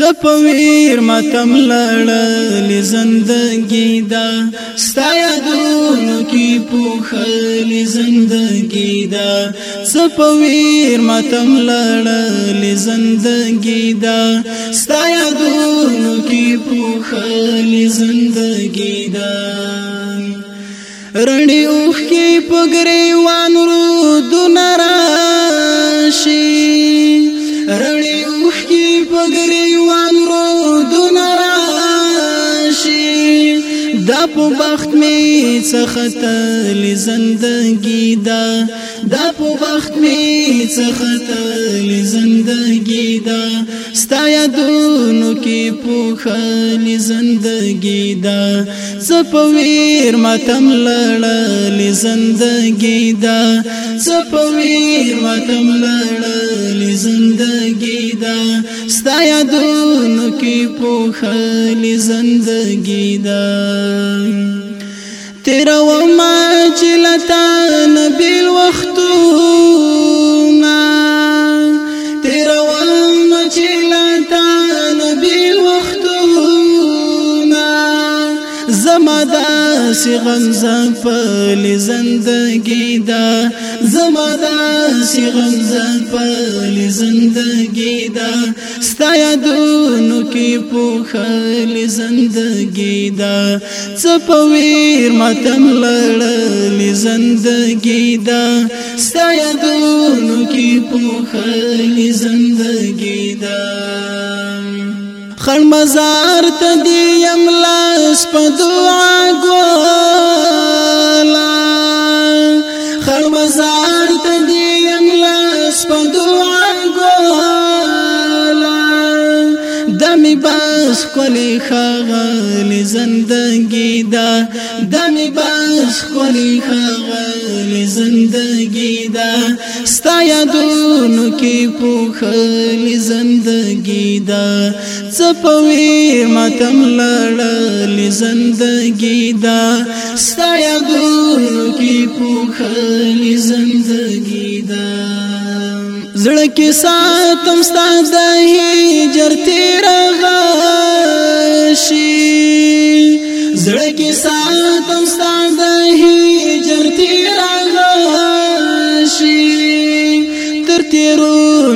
سپویر ماتم لړل زندگی دا ستایا دونو کی پوخل زندگی دا سپویر ماتم لړل زندگی دا ستایا دونو کی پوخل زندگی دا رڼي اوخ کې پګريوان رو دونراشي رڼي اوخ کې پګري دا په بخت می سخت ل زندگی دا دا په بخت می سخت ل زندگی دا ستا یادونو کې پوخه ل زندگی دا ز په ویر ماتم لړل ل زندگی دا ز په ویر ماتم لړل ستا یادونو کې پوښلې زندګي ده تیر و ما چې لتا نبیل وختو زما دا سی غمزه پلی زندگی دا زما دا سی غمزه پلی زندگی دا ستایا دونو کی پوخلی زندگی دا چپویر ماتم لړلی زندگی دا ستایا دونو کی پوخلی زندگی دا خړ مزار ته دی يم لاس په دعا ګولا خړ مزار ته دی يم لاس په دعا ګولا دمي بس کولې خغل زندګي دا دمي بس کولې خغل زندگی دا ستا یادونو کې پوخلی زندگی دا څپوي ماتم لړلی زندگی دا ستا یادونو کې پوخلی زندگی دا زړه کې ساتم ستا د هجر تیر غشي زړه کې ساتم ستا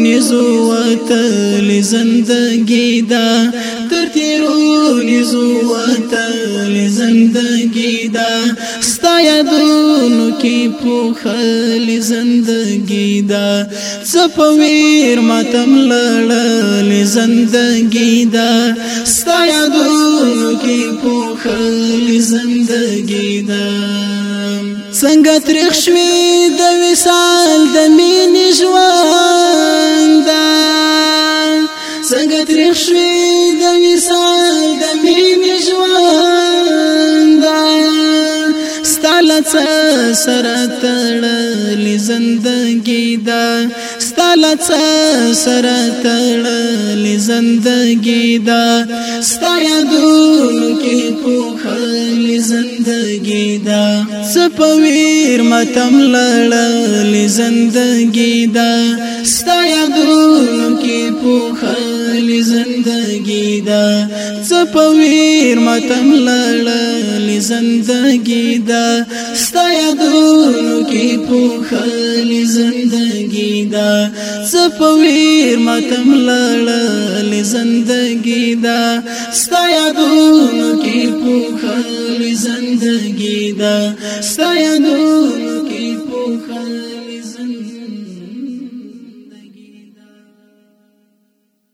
تیرونیزو وتل زندگی دا تر تیرونیزو وتل زندگی دا ستا یادونو کې پوخل زندگی دا صفویر ماتم لړل زندگی دا ستا یادونو کې پوخل زندگی دا څنګه ترخ شوي د وصال د مینې ستاله سره تړلې زندګي دا ستاله سره تړلې زندګي دا ستایا دونو کې پوخلې زندګي دا سپویر ماتم لړلې زندګي دا ستایا دونو کې پوخلې لړلې زندګي دا څه پویر ماتم لړلې زندګي دا ستیا دونو کې پوخلې زندګي دا څه پویر ماتم لړلې زندګي دا ستیا دونو کې پوخلې زندګي دا ستیا دونو کې پوخلې